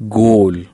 جول.